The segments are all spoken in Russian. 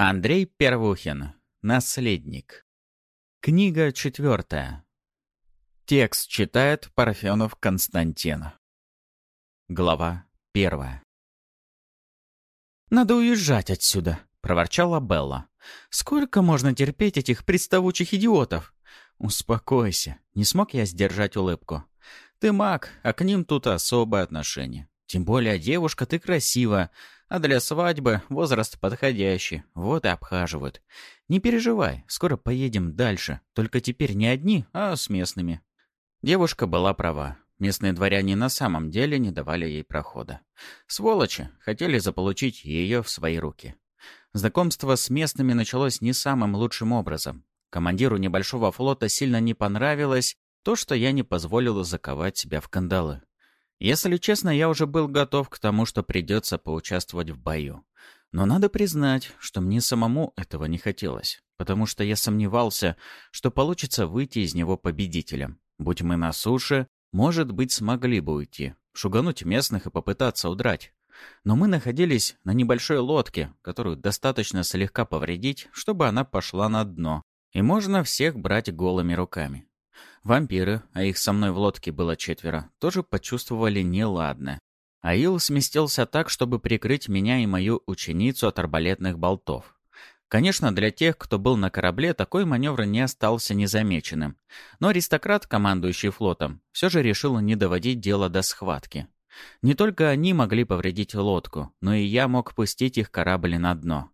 Андрей Первухин. Наследник. Книга четвертая. Текст читает Парфенов Константин. Глава первая. «Надо уезжать отсюда», — проворчала Белла. «Сколько можно терпеть этих приставучих идиотов?» «Успокойся», — не смог я сдержать улыбку. «Ты маг, а к ним тут особое отношение. Тем более, девушка, ты красива, а для свадьбы возраст подходящий, вот и обхаживают. Не переживай, скоро поедем дальше, только теперь не одни, а с местными». Девушка была права. Местные дворяне на самом деле не давали ей прохода. Сволочи хотели заполучить ее в свои руки. Знакомство с местными началось не самым лучшим образом. Командиру небольшого флота сильно не понравилось то, что я не позволил заковать себя в кандалы. Если честно, я уже был готов к тому, что придется поучаствовать в бою. Но надо признать, что мне самому этого не хотелось, потому что я сомневался, что получится выйти из него победителем. Будь мы на суше, может быть, смогли бы уйти, шугануть местных и попытаться удрать. Но мы находились на небольшой лодке, которую достаточно слегка повредить, чтобы она пошла на дно, и можно всех брать голыми руками. Вампиры, а их со мной в лодке было четверо, тоже почувствовали неладное. Аил сместился так, чтобы прикрыть меня и мою ученицу от арбалетных болтов. Конечно, для тех, кто был на корабле, такой маневр не остался незамеченным. Но аристократ, командующий флотом, все же решил не доводить дело до схватки. Не только они могли повредить лодку, но и я мог пустить их корабли на дно.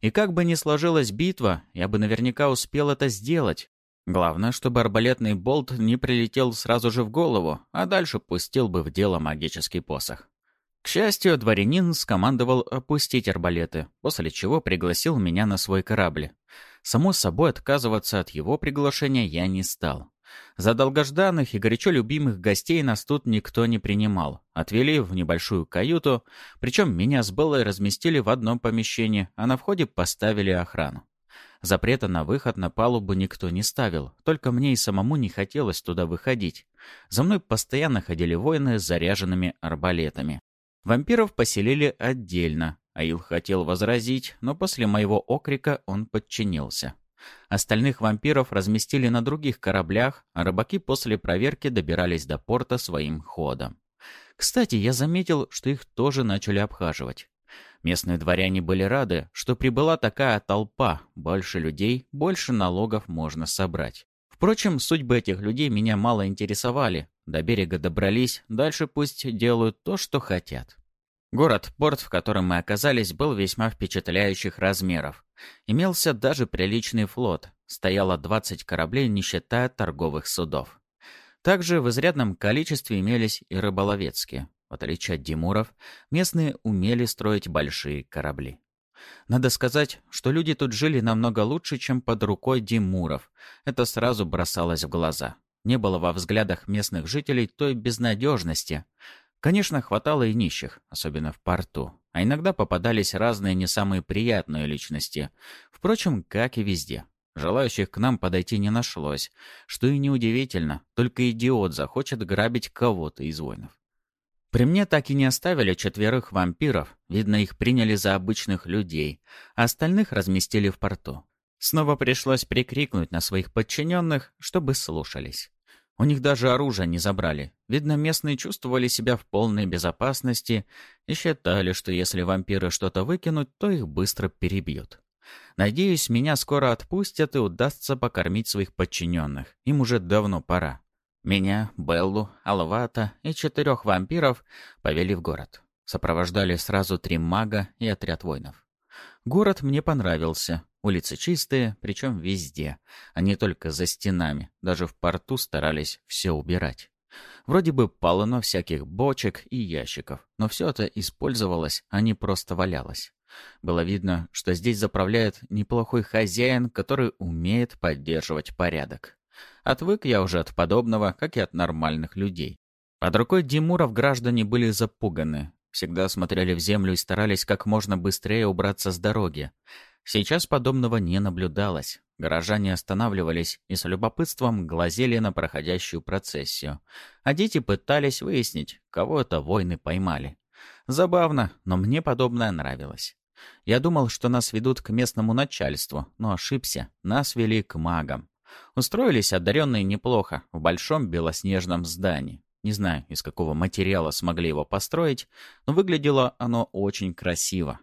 И как бы ни сложилась битва, я бы наверняка успел это сделать, Главное, чтобы арбалетный болт не прилетел сразу же в голову, а дальше пустил бы в дело магический посох. К счастью, дворянин скомандовал опустить арбалеты, после чего пригласил меня на свой корабль. Само собой, отказываться от его приглашения я не стал. За долгожданных и горячо любимых гостей нас тут никто не принимал. Отвели в небольшую каюту, причем меня с Беллой разместили в одном помещении, а на входе поставили охрану. Запрета на выход на палубу никто не ставил, только мне и самому не хотелось туда выходить. За мной постоянно ходили воины с заряженными арбалетами. Вампиров поселили отдельно. Аил хотел возразить, но после моего окрика он подчинился. Остальных вампиров разместили на других кораблях, а рыбаки после проверки добирались до порта своим ходом. Кстати, я заметил, что их тоже начали обхаживать. Местные дворяне были рады, что прибыла такая толпа, больше людей, больше налогов можно собрать. Впрочем, судьбы этих людей меня мало интересовали. До берега добрались, дальше пусть делают то, что хотят. Город-порт, в котором мы оказались, был весьма впечатляющих размеров. Имелся даже приличный флот. Стояло 20 кораблей, не считая торговых судов. Также в изрядном количестве имелись и рыболовецкие. В отличие от Димуров, местные умели строить большие корабли. Надо сказать, что люди тут жили намного лучше, чем под рукой Димуров. Это сразу бросалось в глаза. Не было во взглядах местных жителей той безнадежности. Конечно, хватало и нищих, особенно в порту. А иногда попадались разные не самые приятные личности. Впрочем, как и везде. Желающих к нам подойти не нашлось. Что и неудивительно, только идиот захочет грабить кого-то из воинов. При мне так и не оставили четверых вампиров, видно, их приняли за обычных людей, а остальных разместили в порту. Снова пришлось прикрикнуть на своих подчиненных, чтобы слушались. У них даже оружие не забрали. Видно, местные чувствовали себя в полной безопасности и считали, что если вампиры что-то выкинут, то их быстро перебьют. Надеюсь, меня скоро отпустят и удастся покормить своих подчиненных. Им уже давно пора. Меня, Беллу, Алвата и четырех вампиров повели в город. Сопровождали сразу три мага и отряд воинов. Город мне понравился. Улицы чистые, причем везде, а не только за стенами. Даже в порту старались все убирать. Вроде бы полно всяких бочек и ящиков, но все это использовалось, а не просто валялось. Было видно, что здесь заправляет неплохой хозяин, который умеет поддерживать порядок. Отвык я уже от подобного, как и от нормальных людей. Под рукой Димуров граждане были запуганы. Всегда смотрели в землю и старались как можно быстрее убраться с дороги. Сейчас подобного не наблюдалось. Горожане останавливались и с любопытством глазели на проходящую процессию. А дети пытались выяснить, кого это войны поймали. Забавно, но мне подобное нравилось. Я думал, что нас ведут к местному начальству, но ошибся. Нас вели к магам. Устроились одаренные неплохо, в большом белоснежном здании. Не знаю, из какого материала смогли его построить, но выглядело оно очень красиво.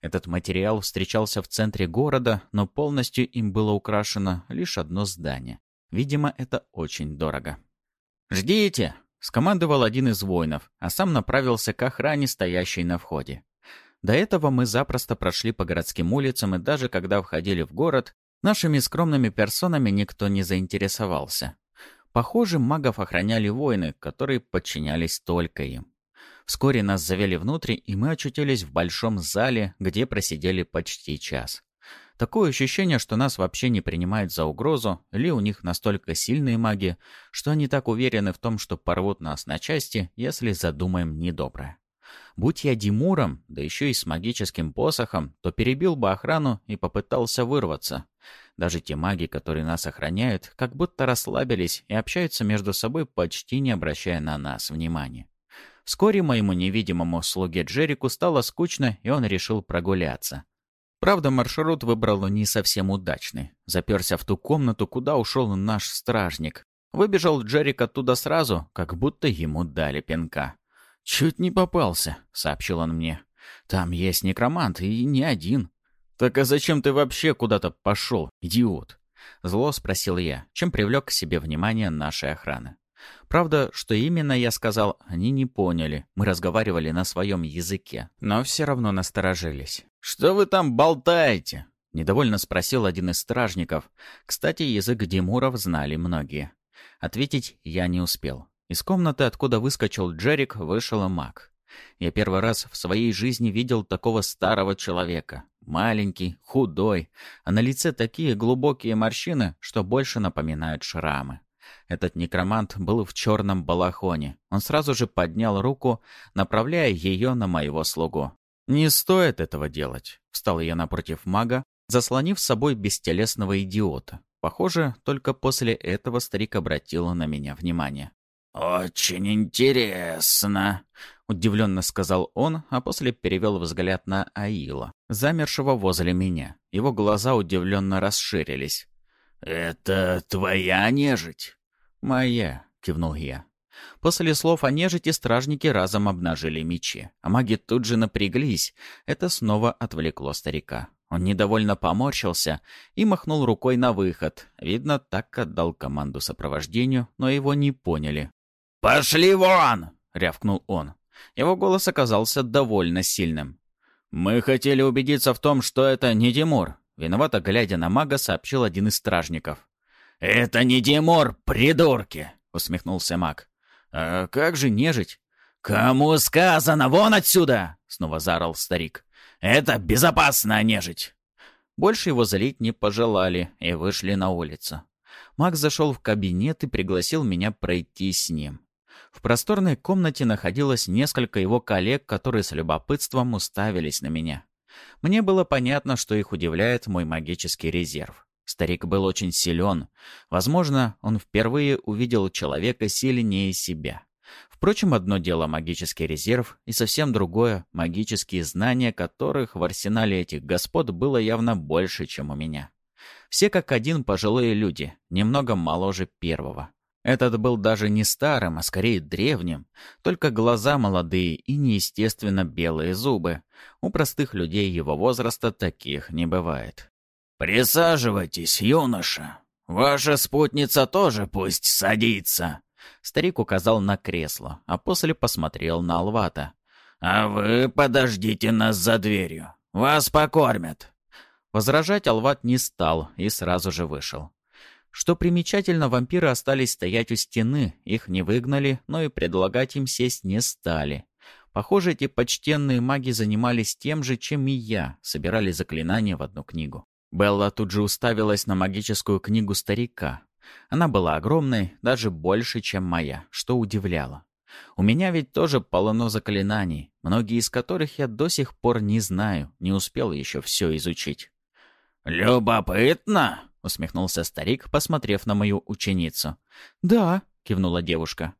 Этот материал встречался в центре города, но полностью им было украшено лишь одно здание. Видимо, это очень дорого. «Ждите!» — скомандовал один из воинов, а сам направился к охране, стоящей на входе. До этого мы запросто прошли по городским улицам, и даже когда входили в город, нашими скромными персонами никто не заинтересовался. Похоже, магов охраняли воины, которые подчинялись только им. Вскоре нас завели внутрь, и мы очутились в большом зале, где просидели почти час. Такое ощущение, что нас вообще не принимают за угрозу, или у них настолько сильные маги, что они так уверены в том, что порвут нас на части, если задумаем недоброе. Будь я Димуром, да еще и с магическим посохом, то перебил бы охрану и попытался вырваться. Даже те маги, которые нас охраняют, как будто расслабились и общаются между собой, почти не обращая на нас внимания. Вскоре моему невидимому слуге Джерику стало скучно, и он решил прогуляться. Правда, маршрут выбрал не совсем удачный. Заперся в ту комнату, куда ушел наш стражник. Выбежал Джерик оттуда сразу, как будто ему дали пинка. «Чуть не попался», — сообщил он мне. «Там есть некромант, и не один». «Так а зачем ты вообще куда-то пошел, идиот?» Зло спросил я, чем привлек к себе внимание нашей охраны. Правда, что именно я сказал, они не поняли. Мы разговаривали на своем языке, но все равно насторожились. «Что вы там болтаете?» — недовольно спросил один из стражников. Кстати, язык Димуров знали многие. Ответить я не успел. Из комнаты, откуда выскочил Джерик, вышел маг. Я первый раз в своей жизни видел такого старого человека. Маленький, худой, а на лице такие глубокие морщины, что больше напоминают шрамы. Этот некромант был в черном балахоне. Он сразу же поднял руку, направляя ее на моего слугу. «Не стоит этого делать», — встал я напротив мага, заслонив с собой бестелесного идиота. Похоже, только после этого старик обратил на меня внимание. «Очень интересно», — удивленно сказал он, а после перевел взгляд на Аила, замершего возле меня. Его глаза удивленно расширились. «Это твоя нежить?» «Моя», — кивнул я. После слов о нежити стражники разом обнажили мечи, а маги тут же напряглись. Это снова отвлекло старика. Он недовольно поморщился и махнул рукой на выход. Видно, так отдал команду сопровождению, но его не поняли. «Пошли вон!» — рявкнул он. Его голос оказался довольно сильным. «Мы хотели убедиться в том, что это не Тимур», — виновато глядя на мага, сообщил один из стражников. «Это не Тимур, придурки!» — усмехнулся маг. «А как же нежить?» «Кому сказано, вон отсюда!» — снова заорал старик. «Это безопасная нежить!» Больше его залить не пожелали и вышли на улицу. Маг зашел в кабинет и пригласил меня пройти с ним. В просторной комнате находилось несколько его коллег, которые с любопытством уставились на меня. Мне было понятно, что их удивляет мой магический резерв. Старик был очень силен. Возможно, он впервые увидел человека сильнее себя. Впрочем, одно дело магический резерв, и совсем другое — магические знания, которых в арсенале этих господ было явно больше, чем у меня. Все как один пожилые люди, немного моложе первого. Этот был даже не старым, а скорее древним. Только глаза молодые и неестественно белые зубы. У простых людей его возраста таких не бывает. «Присаживайтесь, юноша. Ваша спутница тоже пусть садится». Старик указал на кресло, а после посмотрел на Алвата. «А вы подождите нас за дверью. Вас покормят». Возражать Алват не стал и сразу же вышел. Что примечательно, вампиры остались стоять у стены, их не выгнали, но и предлагать им сесть не стали. Похоже, эти почтенные маги занимались тем же, чем и я, собирали заклинания в одну книгу. Белла тут же уставилась на магическую книгу старика. Она была огромной, даже больше, чем моя, что удивляло. У меня ведь тоже полно заклинаний, многие из которых я до сих пор не знаю, не успел еще все изучить. «Любопытно!» — усмехнулся старик, посмотрев на мою ученицу. «Да», — кивнула девушка.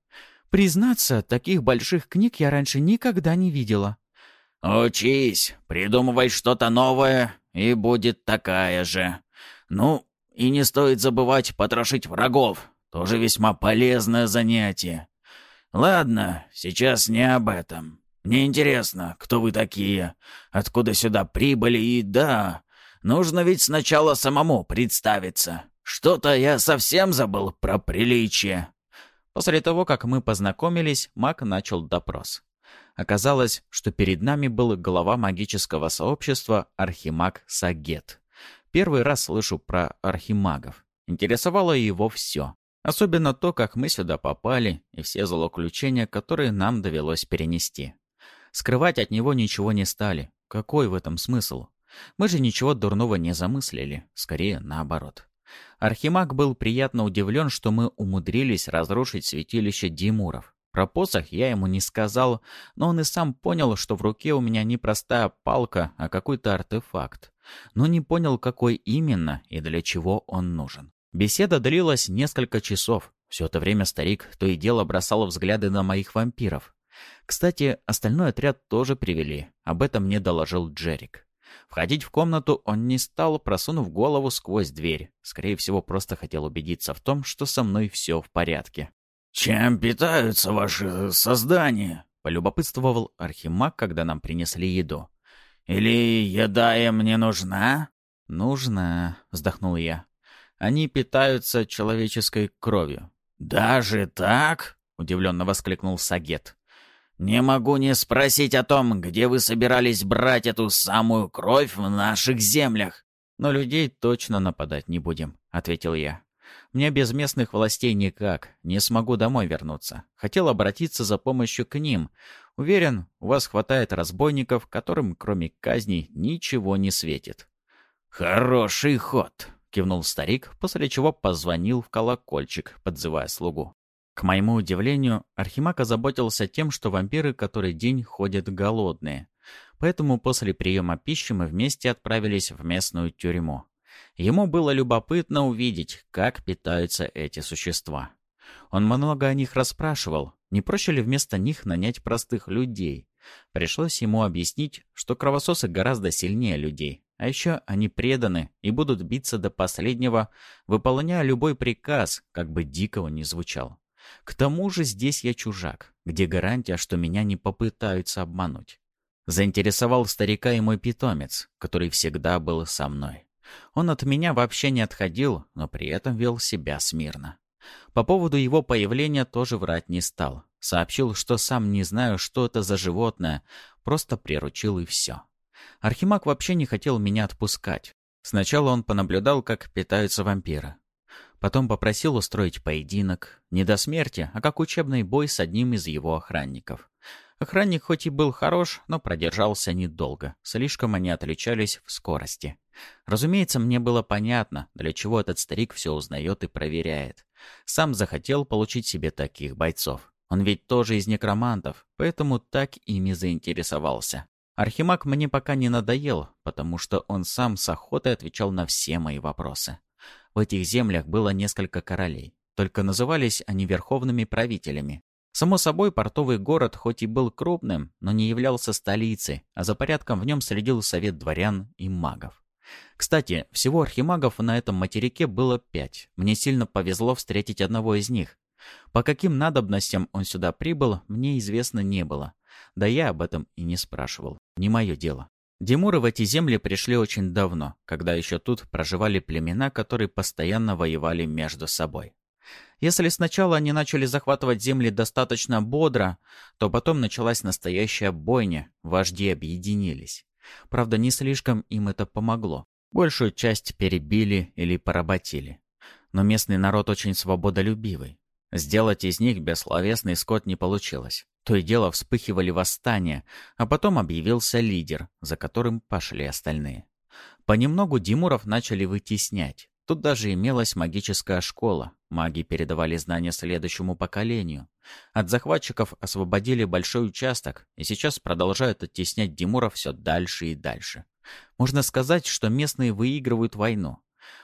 «Признаться, таких больших книг я раньше никогда не видела». «Учись, придумывай что-то новое, и будет такая же. Ну, и не стоит забывать потрошить врагов, тоже весьма полезное занятие. Ладно, сейчас не об этом. Мне интересно, кто вы такие, откуда сюда прибыли, и да, нужно ведь сначала самому представиться. Что-то я совсем забыл про приличие». После того, как мы познакомились, Мак начал допрос. Оказалось, что перед нами был глава магического сообщества Архимаг Сагет. Первый раз слышу про архимагов. Интересовало его все. Особенно то, как мы сюда попали, и все злоключения, которые нам довелось перенести. Скрывать от него ничего не стали. Какой в этом смысл? Мы же ничего дурного не замыслили, скорее наоборот. Архимаг был приятно удивлен, что мы умудрились разрушить святилище Димуров. Про посох я ему не сказал, но он и сам понял, что в руке у меня не простая палка, а какой-то артефакт. Но не понял, какой именно и для чего он нужен. Беседа длилась несколько часов. Все это время старик то и дело бросал взгляды на моих вампиров. Кстати, остальной отряд тоже привели. Об этом мне доложил Джерик. Входить в комнату он не стал, просунув голову сквозь дверь. Скорее всего, просто хотел убедиться в том, что со мной все в порядке. «Чем питаются ваши создания?» — полюбопытствовал Архимаг, когда нам принесли еду. «Или еда им не нужна?» «Нужна», — вздохнул я. «Они питаются человеческой кровью». «Даже так?» — удивленно воскликнул Сагет. «Не могу не спросить о том, где вы собирались брать эту самую кровь в наших землях». «Но людей точно нападать не будем», — ответил я. Мне без местных властей никак. Не смогу домой вернуться. Хотел обратиться за помощью к ним. Уверен, у вас хватает разбойников, которым, кроме казней, ничего не светит». «Хороший ход», — кивнул старик, после чего позвонил в колокольчик, подзывая слугу. К моему удивлению, Архимаг озаботился тем, что вампиры который день ходят голодные. Поэтому после приема пищи мы вместе отправились в местную тюрьму. Ему было любопытно увидеть, как питаются эти существа. Он много о них расспрашивал, не проще ли вместо них нанять простых людей. Пришлось ему объяснить, что кровососы гораздо сильнее людей, а еще они преданы и будут биться до последнего, выполняя любой приказ, как бы дико он ни звучал. К тому же здесь я чужак, где гарантия, что меня не попытаются обмануть. Заинтересовал старика и мой питомец, который всегда был со мной. Он от меня вообще не отходил, но при этом вел себя смирно. По поводу его появления тоже врать не стал. Сообщил, что сам не знаю, что это за животное, просто приручил и все. Архимаг вообще не хотел меня отпускать. Сначала он понаблюдал, как питаются вампиры. Потом попросил устроить поединок, не до смерти, а как учебный бой с одним из его охранников. Охранник хоть и был хорош, но продержался недолго. Слишком они отличались в скорости. Разумеется, мне было понятно, для чего этот старик все узнает и проверяет. Сам захотел получить себе таких бойцов. Он ведь тоже из некромантов, поэтому так ими заинтересовался. Архимаг мне пока не надоел, потому что он сам с охотой отвечал на все мои вопросы. В этих землях было несколько королей, только назывались они верховными правителями. Само собой, портовый город хоть и был крупным, но не являлся столицей, а за порядком в нем следил совет дворян и магов. Кстати, всего архимагов на этом материке было пять. Мне сильно повезло встретить одного из них. По каким надобностям он сюда прибыл, мне известно не было. Да я об этом и не спрашивал. Не мое дело. Димуры в эти земли пришли очень давно, когда еще тут проживали племена, которые постоянно воевали между собой. Если сначала они начали захватывать земли достаточно бодро, то потом началась настоящая бойня, вожди объединились. Правда, не слишком им это помогло. Большую часть перебили или поработили. Но местный народ очень свободолюбивый. Сделать из них бессловесный скот не получилось. То и дело вспыхивали восстания, а потом объявился лидер, за которым пошли остальные. Понемногу Димуров начали вытеснять. Тут даже имелась магическая школа. Маги передавали знания следующему поколению. От захватчиков освободили большой участок, и сейчас продолжают оттеснять Димуров все дальше и дальше. Можно сказать, что местные выигрывают войну.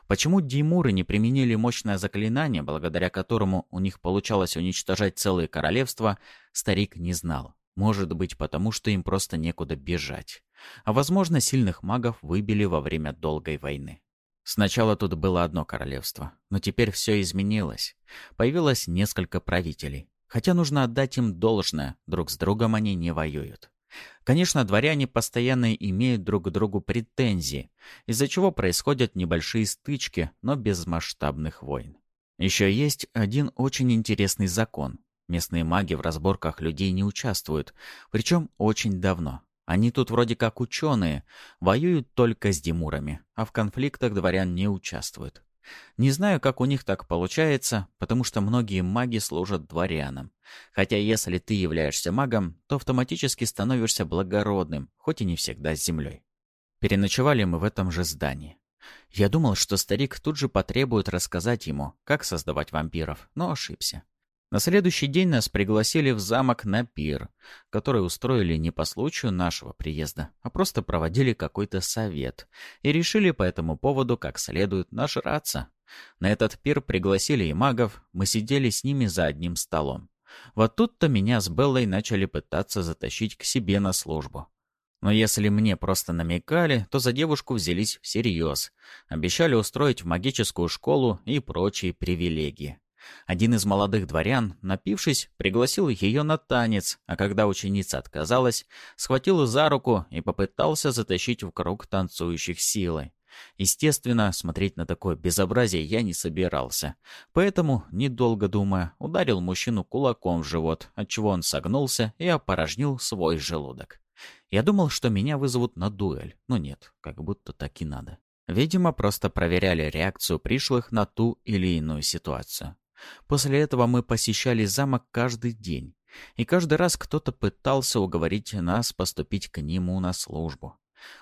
Почему Димуры не применили мощное заклинание, благодаря которому у них получалось уничтожать целые королевства, старик не знал. Может быть, потому что им просто некуда бежать. А возможно, сильных магов выбили во время долгой войны. Сначала тут было одно королевство, но теперь все изменилось. Появилось несколько правителей. Хотя нужно отдать им должное, друг с другом они не воюют. Конечно, дворяне постоянно имеют друг к другу претензии, из-за чего происходят небольшие стычки, но без масштабных войн. Еще есть один очень интересный закон. Местные маги в разборках людей не участвуют, причем очень давно. Они тут вроде как ученые, воюют только с демурами, а в конфликтах дворян не участвуют. Не знаю, как у них так получается, потому что многие маги служат дворянам. Хотя если ты являешься магом, то автоматически становишься благородным, хоть и не всегда с землей. Переночевали мы в этом же здании. Я думал, что старик тут же потребует рассказать ему, как создавать вампиров, но ошибся. На следующий день нас пригласили в замок на пир, который устроили не по случаю нашего приезда, а просто проводили какой-то совет и решили по этому поводу как следует нажраться. На этот пир пригласили и магов, мы сидели с ними за одним столом. Вот тут-то меня с Беллой начали пытаться затащить к себе на службу. Но если мне просто намекали, то за девушку взялись всерьез. Обещали устроить в магическую школу и прочие привилегии. Один из молодых дворян, напившись, пригласил ее на танец, а когда ученица отказалась, схватил за руку и попытался затащить в круг танцующих силой. Естественно, смотреть на такое безобразие я не собирался. Поэтому, недолго думая, ударил мужчину кулаком в живот, отчего он согнулся и опорожнил свой желудок. Я думал, что меня вызовут на дуэль, но нет, как будто так и надо. Видимо, просто проверяли реакцию пришлых на ту или иную ситуацию. После этого мы посещали замок каждый день, и каждый раз кто-то пытался уговорить нас поступить к нему на службу.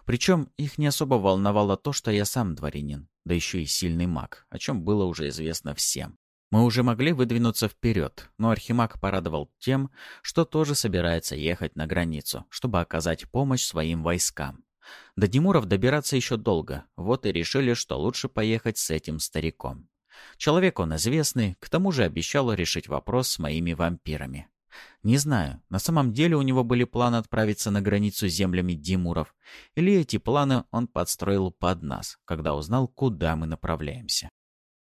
Причем их не особо волновало то, что я сам дворянин, да еще и сильный маг, о чем было уже известно всем. Мы уже могли выдвинуться вперед, но Архимаг порадовал тем, что тоже собирается ехать на границу, чтобы оказать помощь своим войскам. До Димуров добираться еще долго, вот и решили, что лучше поехать с этим стариком. Человек он известный, к тому же обещал решить вопрос с моими вампирами. Не знаю, на самом деле у него были планы отправиться на границу с землями Димуров, или эти планы он подстроил под нас, когда узнал, куда мы направляемся.